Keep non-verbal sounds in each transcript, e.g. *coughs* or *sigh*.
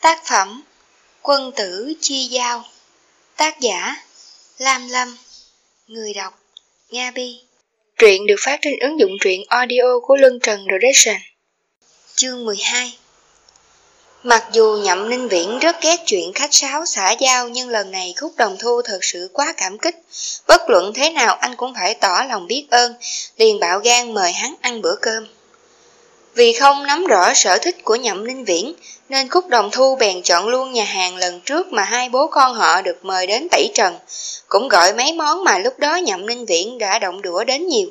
Tác phẩm Quân tử chi giao. Tác giả Lam Lâm. Người đọc Nga Bi. Truyện được phát trên ứng dụng truyện audio của Lân Trần Production. Chương 12 Mặc dù Nhậm Ninh Viễn rất ghét chuyện khách sáo xã giao nhưng lần này Khúc Đồng Thu thật sự quá cảm kích. Bất luận thế nào anh cũng phải tỏ lòng biết ơn, liền bạo gan mời hắn ăn bữa cơm. Vì không nắm rõ sở thích của Nhậm Ninh Viễn, nên Khúc Đồng Thu bèn chọn luôn nhà hàng lần trước mà hai bố con họ được mời đến tẩy trần, cũng gọi mấy món mà lúc đó Nhậm Ninh Viễn đã động đũa đến nhiều.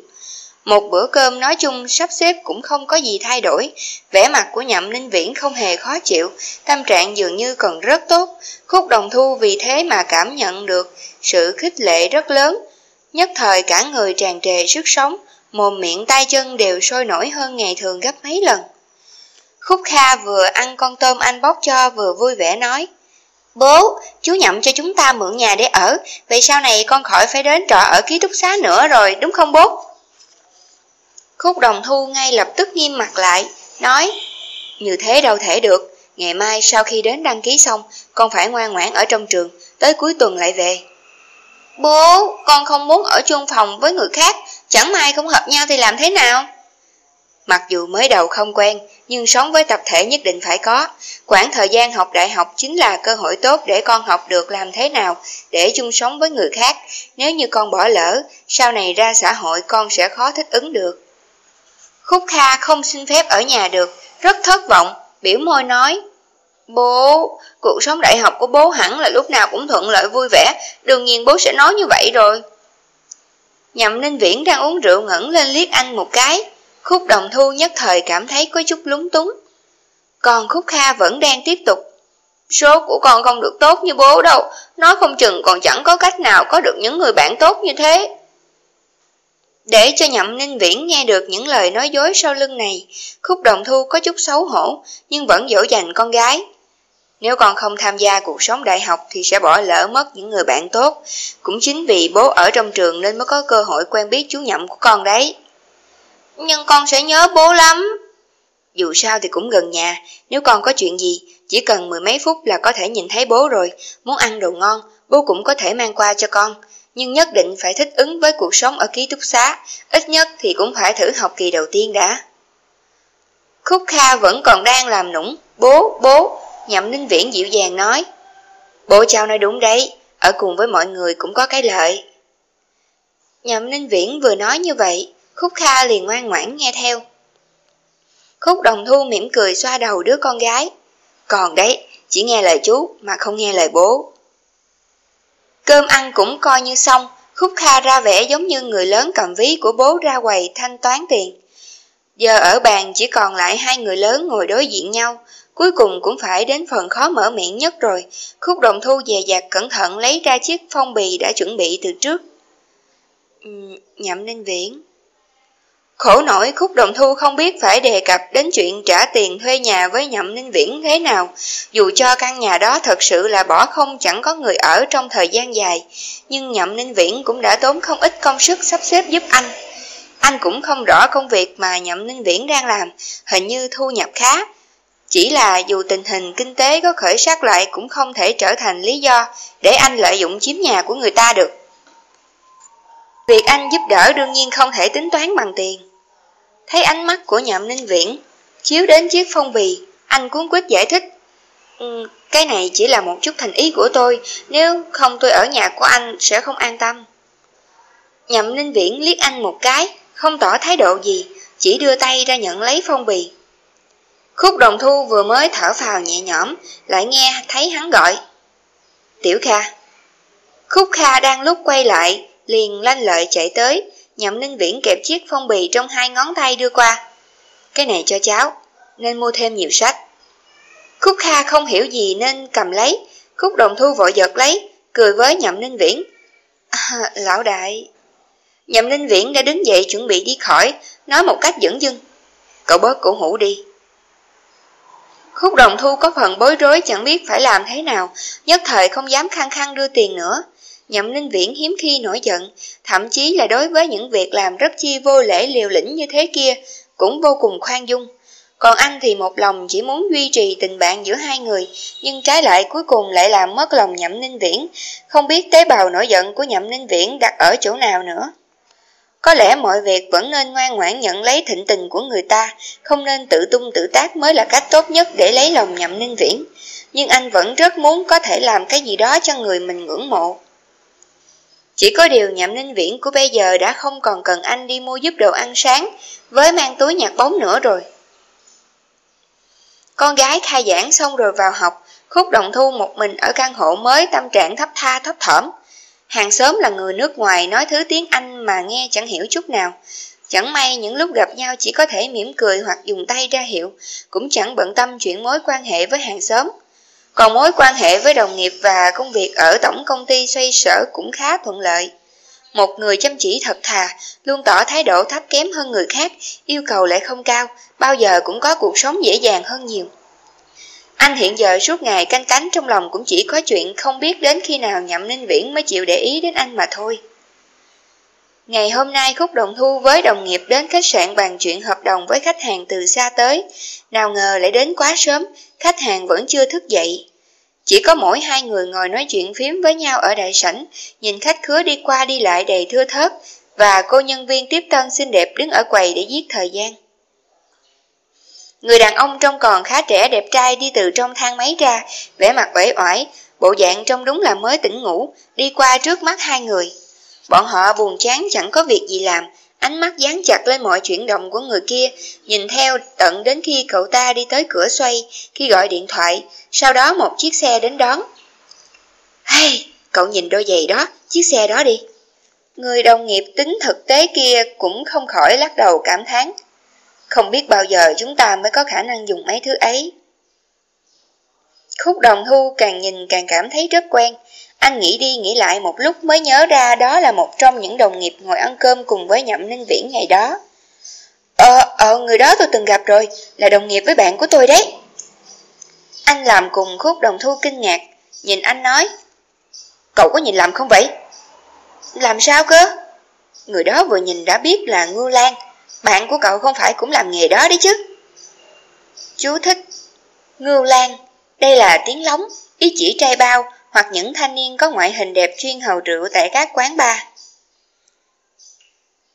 Một bữa cơm nói chung sắp xếp cũng không có gì thay đổi, vẻ mặt của Nhậm Ninh Viễn không hề khó chịu, tâm trạng dường như còn rất tốt, Khúc Đồng Thu vì thế mà cảm nhận được sự khích lệ rất lớn, nhất thời cả người tràn trề sức sống, mồm miệng tay chân đều sôi nổi hơn ngày thường gấp mấy lần. Khúc Kha vừa ăn con tôm anh bóc cho vừa vui vẻ nói, Bố, chú nhậm cho chúng ta mượn nhà để ở, vậy sau này con khỏi phải đến trọ ở ký túc xá nữa rồi, đúng không bố? Khúc đồng thu ngay lập tức nghiêm mặt lại, nói, như thế đâu thể được, ngày mai sau khi đến đăng ký xong, con phải ngoan ngoãn ở trong trường, tới cuối tuần lại về. Bố, con không muốn ở chung phòng với người khác, chẳng may không hợp nhau thì làm thế nào? Mặc dù mới đầu không quen, nhưng sống với tập thể nhất định phải có. Quãng thời gian học đại học chính là cơ hội tốt để con học được làm thế nào để chung sống với người khác. Nếu như con bỏ lỡ, sau này ra xã hội con sẽ khó thích ứng được. Khúc Kha không xin phép ở nhà được, rất thất vọng, biểu môi nói. Bố, cuộc sống đại học của bố hẳn là lúc nào cũng thuận lợi vui vẻ, đương nhiên bố sẽ nói như vậy rồi. Nhậm Ninh Viễn đang uống rượu ngẩng lên liếc anh một cái, khúc đồng thu nhất thời cảm thấy có chút lúng túng. Còn khúc Kha vẫn đang tiếp tục. Số của con không được tốt như bố đâu, nói không chừng còn chẳng có cách nào có được những người bạn tốt như thế. Để cho nhậm ninh viễn nghe được những lời nói dối sau lưng này, khúc đồng thu có chút xấu hổ, nhưng vẫn dỗ dành con gái. Nếu con không tham gia cuộc sống đại học thì sẽ bỏ lỡ mất những người bạn tốt. Cũng chính vì bố ở trong trường nên mới có cơ hội quen biết chú nhậm của con đấy. Nhưng con sẽ nhớ bố lắm. Dù sao thì cũng gần nhà, nếu con có chuyện gì, chỉ cần mười mấy phút là có thể nhìn thấy bố rồi. Muốn ăn đồ ngon, bố cũng có thể mang qua cho con nhưng nhất định phải thích ứng với cuộc sống ở ký túc xá, ít nhất thì cũng phải thử học kỳ đầu tiên đã. Khúc Kha vẫn còn đang làm nũng, bố, bố, nhậm ninh viễn dịu dàng nói. Bố cháu nói đúng đấy, ở cùng với mọi người cũng có cái lợi. Nhậm ninh viễn vừa nói như vậy, Khúc Kha liền ngoan ngoãn nghe theo. Khúc đồng thu mỉm cười xoa đầu đứa con gái. Còn đấy, chỉ nghe lời chú mà không nghe lời bố. Cơm ăn cũng coi như xong, Khúc Kha ra vẻ giống như người lớn cầm ví của bố ra quầy thanh toán tiền. Giờ ở bàn chỉ còn lại hai người lớn ngồi đối diện nhau, cuối cùng cũng phải đến phần khó mở miệng nhất rồi. Khúc đồng thu dè dặt cẩn thận lấy ra chiếc phong bì đã chuẩn bị từ trước. Ừ, nhậm ninh viễn. Khổ nổi khúc đồng thu không biết phải đề cập đến chuyện trả tiền thuê nhà với nhậm ninh viễn thế nào, dù cho căn nhà đó thật sự là bỏ không chẳng có người ở trong thời gian dài, nhưng nhậm ninh viễn cũng đã tốn không ít công sức sắp xếp giúp anh. Anh cũng không rõ công việc mà nhậm ninh viễn đang làm, hình như thu nhập khá. Chỉ là dù tình hình kinh tế có khởi sắc lại cũng không thể trở thành lý do để anh lợi dụng chiếm nhà của người ta được. Việc anh giúp đỡ đương nhiên không thể tính toán bằng tiền. Thấy ánh mắt của nhậm ninh viễn, chiếu đến chiếc phong bì, anh cuốn quyết giải thích. Ừ, cái này chỉ là một chút thành ý của tôi, nếu không tôi ở nhà của anh sẽ không an tâm. Nhậm ninh viễn liếc anh một cái, không tỏ thái độ gì, chỉ đưa tay ra nhận lấy phong bì. Khúc đồng thu vừa mới thở phào nhẹ nhõm, lại nghe thấy hắn gọi. Tiểu Kha. Khúc Kha đang lúc quay lại, liền lanh lợi chạy tới, Nhậm Ninh Viễn kẹp chiếc phong bì trong hai ngón tay đưa qua. Cái này cho cháu, nên mua thêm nhiều sách. Khúc Kha không hiểu gì nên cầm lấy, Khúc Đồng Thu vội giật lấy, cười với Nhậm Ninh Viễn. À, lão đại... Nhậm Ninh Viễn đã đứng dậy chuẩn bị đi khỏi, nói một cách dẫn dưng. Cậu bớt cổ hủ đi. Khúc Đồng Thu có phần bối rối chẳng biết phải làm thế nào, nhất thời không dám khăng khăng đưa tiền nữa. Nhậm Ninh Viễn hiếm khi nổi giận, thậm chí là đối với những việc làm rất chi vô lễ liều lĩnh như thế kia, cũng vô cùng khoan dung. Còn anh thì một lòng chỉ muốn duy trì tình bạn giữa hai người, nhưng trái lại cuối cùng lại làm mất lòng Nhậm Ninh Viễn, không biết tế bào nổi giận của Nhậm Ninh Viễn đặt ở chỗ nào nữa. Có lẽ mọi việc vẫn nên ngoan ngoãn nhận lấy thịnh tình của người ta, không nên tự tung tự tác mới là cách tốt nhất để lấy lòng Nhậm Ninh Viễn. Nhưng anh vẫn rất muốn có thể làm cái gì đó cho người mình ngưỡng mộ. Chỉ có điều Nhậm Ninh Viễn của bây giờ đã không còn cần anh đi mua giúp đồ ăn sáng, với mang túi nhặt bóng nữa rồi. Con gái khai giảng xong rồi vào học, Khúc động Thu một mình ở căn hộ mới tâm trạng thấp tha thấp thỏm. Hàng xóm là người nước ngoài nói thứ tiếng Anh mà nghe chẳng hiểu chút nào. Chẳng may những lúc gặp nhau chỉ có thể mỉm cười hoặc dùng tay ra hiệu, cũng chẳng bận tâm chuyện mối quan hệ với hàng xóm. Còn mối quan hệ với đồng nghiệp và công việc ở tổng công ty xoay sở cũng khá thuận lợi. Một người chăm chỉ thật thà, luôn tỏ thái độ thấp kém hơn người khác, yêu cầu lại không cao, bao giờ cũng có cuộc sống dễ dàng hơn nhiều. Anh hiện giờ suốt ngày canh cánh trong lòng cũng chỉ có chuyện không biết đến khi nào nhậm ninh viễn mới chịu để ý đến anh mà thôi. Ngày hôm nay Khúc Đồng Thu với đồng nghiệp đến khách sạn bàn chuyện hợp đồng với khách hàng từ xa tới, nào ngờ lại đến quá sớm, khách hàng vẫn chưa thức dậy. Chỉ có mỗi hai người ngồi nói chuyện phím với nhau ở đại sảnh, nhìn khách khứa đi qua đi lại đầy thưa thớt, và cô nhân viên tiếp tân xinh đẹp đứng ở quầy để giết thời gian. Người đàn ông trông còn khá trẻ đẹp trai đi từ trong thang máy ra, vẻ mặt uể oải, bộ dạng trông đúng là mới tỉnh ngủ, đi qua trước mắt hai người. Bọn họ buồn chán chẳng có việc gì làm, ánh mắt dán chặt lên mọi chuyển động của người kia, nhìn theo tận đến khi cậu ta đi tới cửa xoay, khi gọi điện thoại, sau đó một chiếc xe đến đón. Hey, cậu nhìn đôi giày đó, chiếc xe đó đi. Người đồng nghiệp tính thực tế kia cũng không khỏi lắc đầu cảm thán. Không biết bao giờ chúng ta mới có khả năng dùng mấy thứ ấy. Khúc đồng thu càng nhìn càng cảm thấy rất quen. Anh nghĩ đi nghĩ lại một lúc mới nhớ ra đó là một trong những đồng nghiệp ngồi ăn cơm cùng với Nhậm Ninh Viễn ngày đó. Ờ, ờ, người đó tôi từng gặp rồi, là đồng nghiệp với bạn của tôi đấy. Anh làm cùng khúc đồng thu kinh ngạc, nhìn anh nói. Cậu có nhìn làm không vậy? Làm sao cơ? Người đó vừa nhìn đã biết là Ngư Lan, bạn của cậu không phải cũng làm nghề đó đấy chứ? Chú thích Ngưu Lan Đây là tiếng lóng, ý chỉ trai bao hoặc những thanh niên có ngoại hình đẹp chuyên hầu rượu tại các quán bar.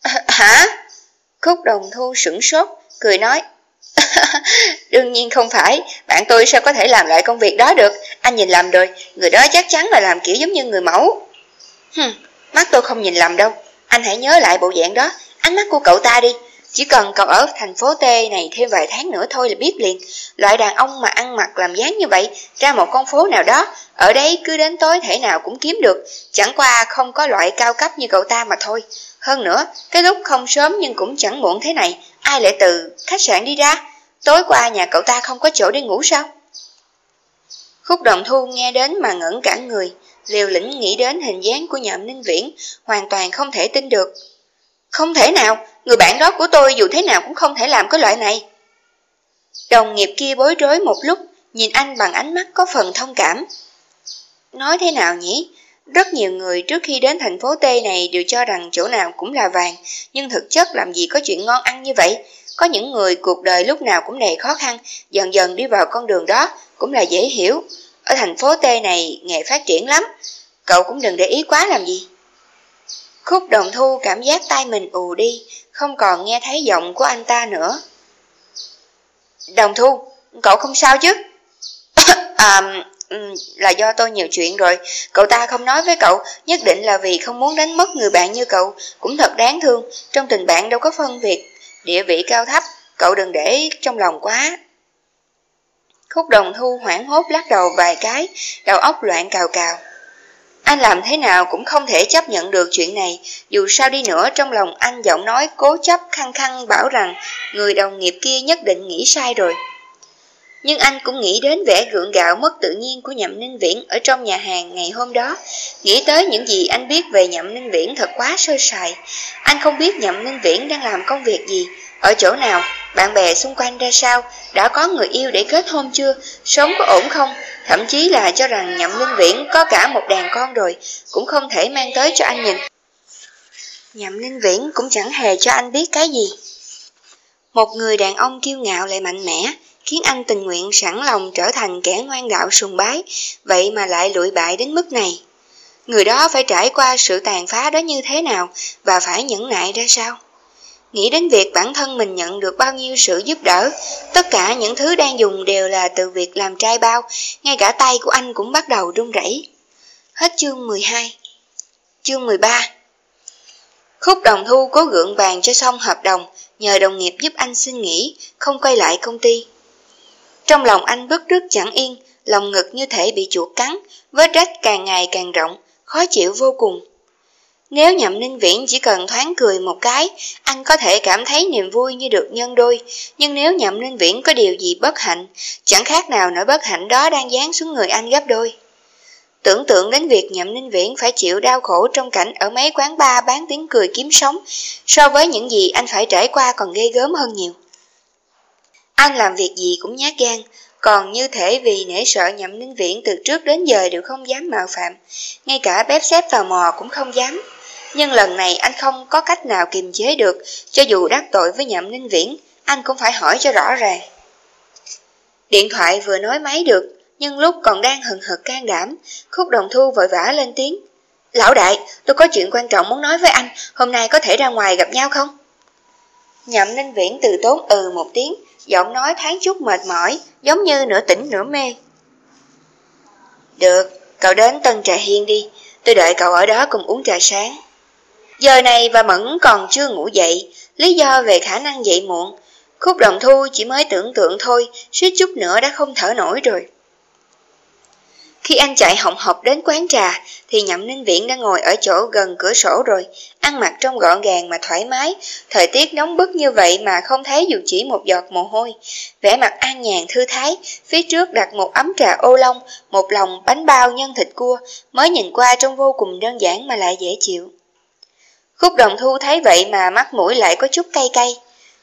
*laughs* Hả? Khúc đồng thu sửng sốt, cười nói. *laughs* Đương nhiên không phải, bạn tôi sao có thể làm lại công việc đó được, anh nhìn lầm rồi, người đó chắc chắn là làm kiểu giống như người mẫu. Hừm, mắt tôi không nhìn lầm đâu, anh hãy nhớ lại bộ dạng đó, ánh mắt của cậu ta đi, chỉ cần cậu ở thành phố T này thêm vài tháng nữa thôi là biết liền. Loại đàn ông mà ăn mặc làm dáng như vậy, ra một con phố nào đó, ở đấy cứ đến tối thể nào cũng kiếm được, chẳng qua không có loại cao cấp như cậu ta mà thôi. Hơn nữa, cái lúc không sớm nhưng cũng chẳng muộn thế này, ai lại từ khách sạn đi ra? Tối qua nhà cậu ta không có chỗ để ngủ sao? Khúc đồng thu nghe đến mà ngẩn cả người, liều lĩnh nghĩ đến hình dáng của nhậm ninh viễn, hoàn toàn không thể tin được. Không thể nào, người bạn đó của tôi dù thế nào cũng không thể làm cái loại này. Đồng nghiệp kia bối rối một lúc, nhìn anh bằng ánh mắt có phần thông cảm. Nói thế nào nhỉ? Rất nhiều người trước khi đến thành phố T này đều cho rằng chỗ nào cũng là vàng, nhưng thực chất làm gì có chuyện ngon ăn như vậy. Có những người cuộc đời lúc nào cũng đầy khó khăn, dần dần đi vào con đường đó cũng là dễ hiểu. Ở thành phố T này nghề phát triển lắm, cậu cũng đừng để ý quá làm gì. Khúc đồng thu cảm giác tay mình ù đi, không còn nghe thấy giọng của anh ta nữa. Đồng thu, cậu không sao chứ? *coughs* à, ừ, là do tôi nhiều chuyện rồi, cậu ta không nói với cậu, nhất định là vì không muốn đánh mất người bạn như cậu, cũng thật đáng thương, trong tình bạn đâu có phân biệt, địa vị cao thấp, cậu đừng để trong lòng quá. Khúc đồng thu hoảng hốt lắc đầu vài cái, đầu óc loạn cào cào. Anh làm thế nào cũng không thể chấp nhận được chuyện này, dù sao đi nữa trong lòng anh giọng nói cố chấp khăng khăng bảo rằng người đồng nghiệp kia nhất định nghĩ sai rồi. Nhưng anh cũng nghĩ đến vẻ gượng gạo mất tự nhiên của Nhậm Ninh Viễn ở trong nhà hàng ngày hôm đó. Nghĩ tới những gì anh biết về Nhậm Ninh Viễn thật quá sơ sài. Anh không biết Nhậm Ninh Viễn đang làm công việc gì, ở chỗ nào, bạn bè xung quanh ra sao, đã có người yêu để kết hôn chưa, sống có ổn không, thậm chí là cho rằng Nhậm Linh Viễn có cả một đàn con rồi, cũng không thể mang tới cho anh nhìn. Nhậm Linh Viễn cũng chẳng hề cho anh biết cái gì. Một người đàn ông kiêu ngạo lại mạnh mẽ, khiến anh tình nguyện sẵn lòng trở thành kẻ ngoan đạo sùng bái, vậy mà lại lụi bại đến mức này. Người đó phải trải qua sự tàn phá đó như thế nào và phải nhẫn nại ra sao? Nghĩ đến việc bản thân mình nhận được bao nhiêu sự giúp đỡ, tất cả những thứ đang dùng đều là từ việc làm trai bao, ngay cả tay của anh cũng bắt đầu run rẩy. Hết chương 12 Chương 13 Khúc đồng thu cố gượng bàn cho xong hợp đồng, nhờ đồng nghiệp giúp anh xin nghỉ, không quay lại công ty. Trong lòng anh bức rứt chẳng yên, lòng ngực như thể bị chuột cắn, vết rách càng ngày càng rộng, khó chịu vô cùng. Nếu nhậm ninh viễn chỉ cần thoáng cười một cái, anh có thể cảm thấy niềm vui như được nhân đôi, nhưng nếu nhậm ninh viễn có điều gì bất hạnh, chẳng khác nào nỗi bất hạnh đó đang dán xuống người anh gấp đôi. Tưởng tượng đến việc nhậm ninh viễn phải chịu đau khổ trong cảnh ở mấy quán bar bán tiếng cười kiếm sống, so với những gì anh phải trải qua còn ghê gớm hơn nhiều. Anh làm việc gì cũng nhát gan, còn như thể vì nể sợ nhậm ninh viễn từ trước đến giờ đều không dám mạo phạm, ngay cả bếp xếp tò mò cũng không dám. Nhưng lần này anh không có cách nào kiềm chế được, cho dù đắc tội với nhậm ninh viễn, anh cũng phải hỏi cho rõ ràng. Điện thoại vừa nói máy được, nhưng lúc còn đang hừng hực can đảm, khúc đồng thu vội vã lên tiếng. Lão đại, tôi có chuyện quan trọng muốn nói với anh, hôm nay có thể ra ngoài gặp nhau không? Nhậm ninh viễn từ tốn ừ một tiếng, giọng nói tháng chút mệt mỏi, giống như nửa tỉnh nửa mê. Được, cậu đến Tân Trà Hiên đi, tôi đợi cậu ở đó cùng uống trà sáng. Giờ này và Mẫn còn chưa ngủ dậy, lý do về khả năng dậy muộn. Khúc đồng thu chỉ mới tưởng tượng thôi, suýt chút nữa đã không thở nổi rồi. Khi anh chạy họng hộc đến quán trà, thì Nhậm Ninh Viễn đã ngồi ở chỗ gần cửa sổ rồi, ăn mặc trong gọn gàng mà thoải mái. Thời tiết nóng bức như vậy mà không thấy dù chỉ một giọt mồ hôi. Vẻ mặt an nhàn thư thái, phía trước đặt một ấm trà ô long, một lòng bánh bao nhân thịt cua, mới nhìn qua trông vô cùng đơn giản mà lại dễ chịu. Khúc đồng thu thấy vậy mà mắt mũi lại có chút cay cay.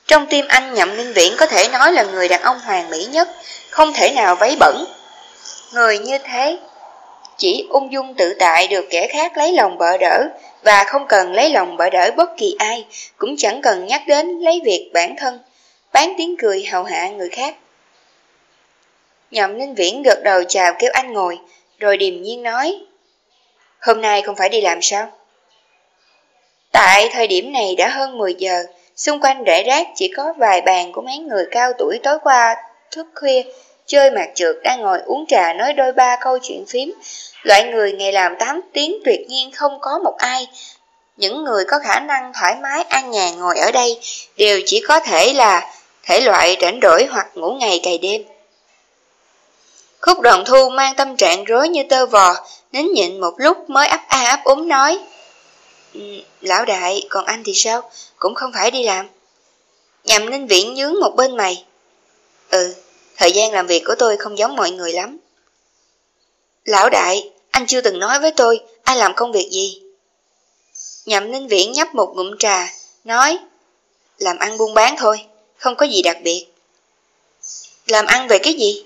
Trong tim anh Nhậm Ninh Viễn có thể nói là người đàn ông hoàn mỹ nhất, không thể nào váy bẩn, Người như thế chỉ ung dung tự tại được kẻ khác lấy lòng bợ đỡ và không cần lấy lòng bợ đỡ bất kỳ ai, cũng chẳng cần nhắc đến lấy việc bản thân, bán tiếng cười hầu hạ người khác. Nhậm Ninh Viễn gật đầu chào kêu anh ngồi, rồi điềm nhiên nói, Hôm nay không phải đi làm sao? Tại thời điểm này đã hơn 10 giờ, xung quanh rải rác chỉ có vài bàn của mấy người cao tuổi tối qua thức khuya chơi mạc trượt đang ngồi uống trà nói đôi ba câu chuyện phím. Loại người ngày làm 8 tiếng tuyệt nhiên không có một ai. Những người có khả năng thoải mái an nhàn ngồi ở đây đều chỉ có thể là thể loại rảnh rỗi hoặc ngủ ngày cày đêm. Khúc đoàn thu mang tâm trạng rối như tơ vò, nín nhịn một lúc mới ấp a ấp úng nói. Ừ, lão đại, còn anh thì sao? Cũng không phải đi làm. Nhằm ninh viện nhướng một bên mày. Ừ, Thời gian làm việc của tôi không giống mọi người lắm. Lão đại, anh chưa từng nói với tôi ai làm công việc gì. Nhậm Ninh Viễn nhấp một ngụm trà, nói Làm ăn buôn bán thôi, không có gì đặc biệt. Làm ăn về cái gì?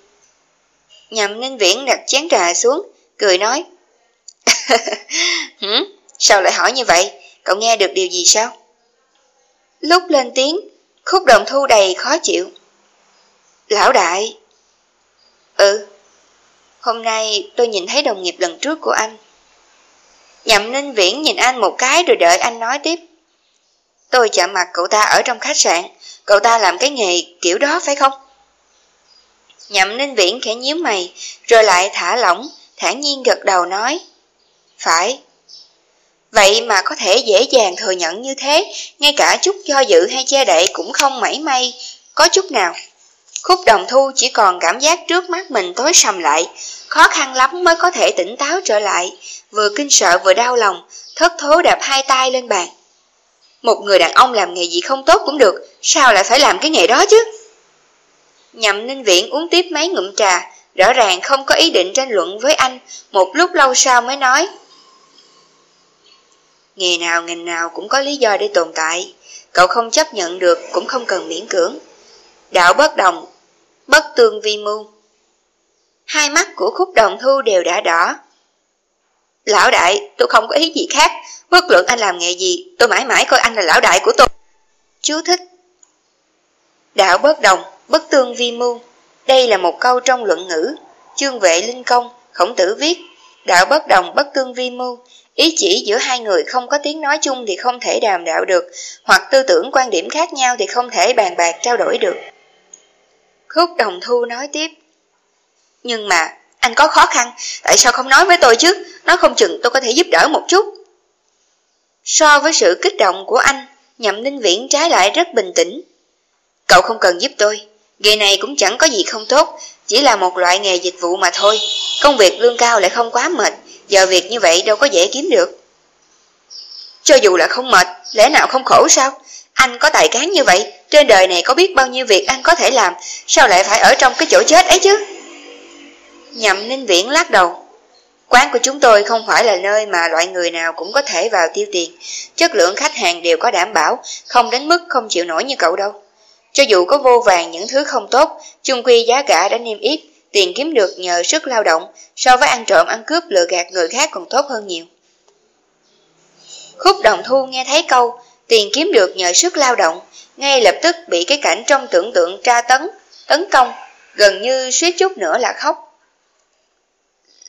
Nhậm Ninh Viễn đặt chén trà xuống, cười nói *laughs* Hử? Sao lại hỏi như vậy? Cậu nghe được điều gì sao? Lúc lên tiếng, khúc đồng thu đầy khó chịu. Lão đại. Ừ Hôm nay tôi nhìn thấy đồng nghiệp lần trước của anh. Nhậm Ninh Viễn nhìn anh một cái rồi đợi anh nói tiếp. Tôi chạm mặt cậu ta ở trong khách sạn. Cậu ta làm cái nghề kiểu đó phải không? Nhậm Ninh Viễn khẽ nhíu mày, Rồi lại thả lỏng, thản nhiên gật đầu nói. Phải. Vậy mà có thể dễ dàng thừa nhận như thế, Ngay cả chút do dự hay che đậy cũng không mảy may. Có chút nào? Khúc đồng thu chỉ còn cảm giác trước mắt mình tối sầm lại, khó khăn lắm mới có thể tỉnh táo trở lại, vừa kinh sợ vừa đau lòng, thất thố đạp hai tay lên bàn. Một người đàn ông làm nghề gì không tốt cũng được, sao lại phải làm cái nghề đó chứ? Nhậm ninh viện uống tiếp mấy ngụm trà, rõ ràng không có ý định tranh luận với anh, một lúc lâu sau mới nói. Nghề nào ngành nào cũng có lý do để tồn tại, cậu không chấp nhận được cũng không cần miễn cưỡng. Đạo bất đồng, bất tương vi mưu. Hai mắt của khúc đồng thu đều đã đỏ. Lão đại, tôi không có ý gì khác, bất luận anh làm nghề gì, tôi mãi mãi coi anh là lão đại của tôi. Chú thích Đạo bất đồng, bất tương vi mưu. Đây là một câu trong luận ngữ. Chương vệ linh công, khổng tử viết. Đạo bất đồng, bất tương vi mưu. Ý chỉ giữa hai người không có tiếng nói chung thì không thể đàm đạo được, hoặc tư tưởng quan điểm khác nhau thì không thể bàn bạc trao đổi được. Khúc đồng thu nói tiếp. Nhưng mà, anh có khó khăn, tại sao không nói với tôi chứ? Nó không chừng tôi có thể giúp đỡ một chút. So với sự kích động của anh, nhậm ninh viễn trái lại rất bình tĩnh. Cậu không cần giúp tôi, nghề này cũng chẳng có gì không tốt, chỉ là một loại nghề dịch vụ mà thôi. Công việc lương cao lại không quá mệt, giờ việc như vậy đâu có dễ kiếm được. Cho dù là không mệt, lẽ nào không khổ sao? Anh có tài cán như vậy, trên đời này có biết bao nhiêu việc anh có thể làm, sao lại phải ở trong cái chỗ chết ấy chứ? Nhậm Ninh Viễn lắc đầu. Quán của chúng tôi không phải là nơi mà loại người nào cũng có thể vào tiêu tiền. Chất lượng khách hàng đều có đảm bảo, không đến mức không chịu nổi như cậu đâu. Cho dù có vô vàng những thứ không tốt, chung quy giá cả đã niêm yết, tiền kiếm được nhờ sức lao động, so với ăn trộm ăn cướp lừa gạt người khác còn tốt hơn nhiều. Khúc đồng thu nghe thấy câu, tiền kiếm được nhờ sức lao động, ngay lập tức bị cái cảnh trong tưởng tượng tra tấn, tấn công, gần như suýt chút nữa là khóc.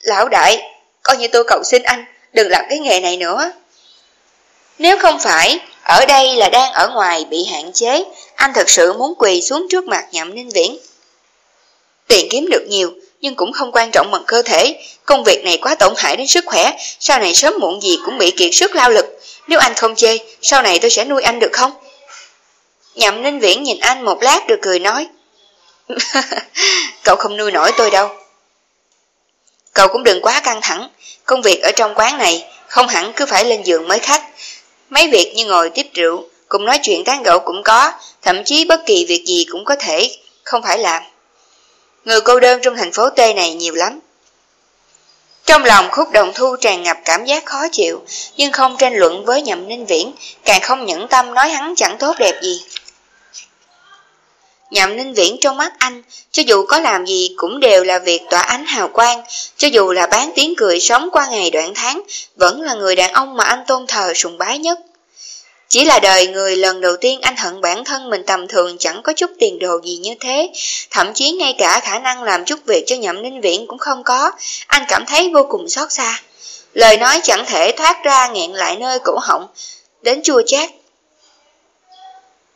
Lão đại, coi như tôi cầu xin anh, đừng làm cái nghề này nữa. Nếu không phải, ở đây là đang ở ngoài bị hạn chế, anh thật sự muốn quỳ xuống trước mặt nhậm ninh viễn. Tiền kiếm được nhiều, nhưng cũng không quan trọng bằng cơ thể. Công việc này quá tổn hại đến sức khỏe, sau này sớm muộn gì cũng bị kiệt sức lao lực. Nếu anh không chê, sau này tôi sẽ nuôi anh được không? Nhậm Ninh Viễn nhìn anh một lát được cười nói. Cậu không nuôi nổi tôi đâu. Cậu cũng đừng quá căng thẳng, công việc ở trong quán này không hẳn cứ phải lên giường mới khách. Mấy việc như ngồi tiếp rượu, cùng nói chuyện tán gẫu cũng có, thậm chí bất kỳ việc gì cũng có thể không phải làm. Người cô đơn trong thành phố T này nhiều lắm. Trong lòng khúc đồng thu tràn ngập cảm giác khó chịu, nhưng không tranh luận với nhậm ninh viễn, càng không nhẫn tâm nói hắn chẳng tốt đẹp gì. Nhậm ninh viễn trong mắt anh, cho dù có làm gì cũng đều là việc tỏa ánh hào quang, cho dù là bán tiếng cười sống qua ngày đoạn tháng, vẫn là người đàn ông mà anh tôn thờ sùng bái nhất. Chỉ là đời người lần đầu tiên anh hận bản thân mình tầm thường chẳng có chút tiền đồ gì như thế, thậm chí ngay cả khả năng làm chút việc cho nhậm ninh viễn cũng không có, anh cảm thấy vô cùng xót xa. Lời nói chẳng thể thoát ra nghẹn lại nơi cổ họng, đến chua chát.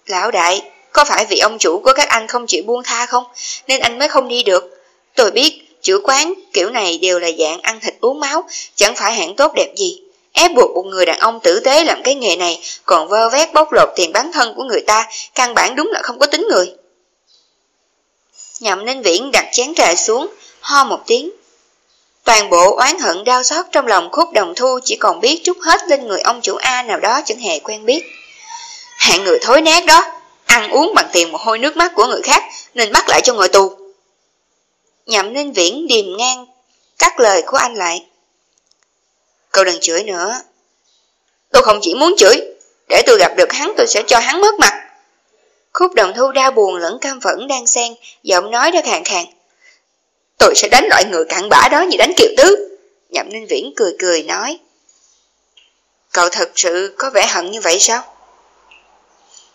Lão đại, có phải vì ông chủ của các anh không chịu buông tha không, nên anh mới không đi được? Tôi biết, chữ quán kiểu này đều là dạng ăn thịt uống máu, chẳng phải hạng tốt đẹp gì ép buộc một người đàn ông tử tế làm cái nghề này, còn vơ vét bóc lột tiền bán thân của người ta, căn bản đúng là không có tính người. Nhậm Ninh Viễn đặt chén trà xuống, ho một tiếng. Toàn bộ oán hận đau xót trong lòng khúc đồng thu chỉ còn biết trút hết lên người ông chủ A nào đó chẳng hề quen biết. Hạng người thối nát đó, ăn uống bằng tiền một hôi nước mắt của người khác nên bắt lại cho ngồi tù. Nhậm Ninh Viễn điềm ngang, cắt lời của anh lại. Cậu đừng chửi nữa. Tôi không chỉ muốn chửi, để tôi gặp được hắn tôi sẽ cho hắn mất mặt. Khúc đồng thu đau buồn lẫn cam phẫn đang xen, giọng nói đã khàn khàn. Tôi sẽ đánh loại người cặn bã đó như đánh kiều tứ. Nhậm Ninh Viễn cười cười nói. Cậu thật sự có vẻ hận như vậy sao?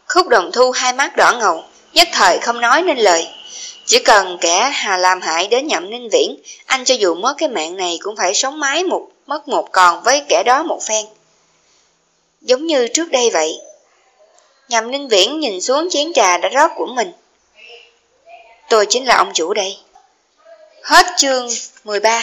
Khúc đồng thu hai mắt đỏ ngầu, nhất thời không nói nên lời. Chỉ cần kẻ hà làm hại đến nhậm ninh viễn, anh cho dù mất cái mạng này cũng phải sống mái một mất một còn với kẻ đó một phen. Giống như trước đây vậy. Nhậm ninh viễn nhìn xuống chén trà đã rót của mình. Tôi chính là ông chủ đây. Hết chương 13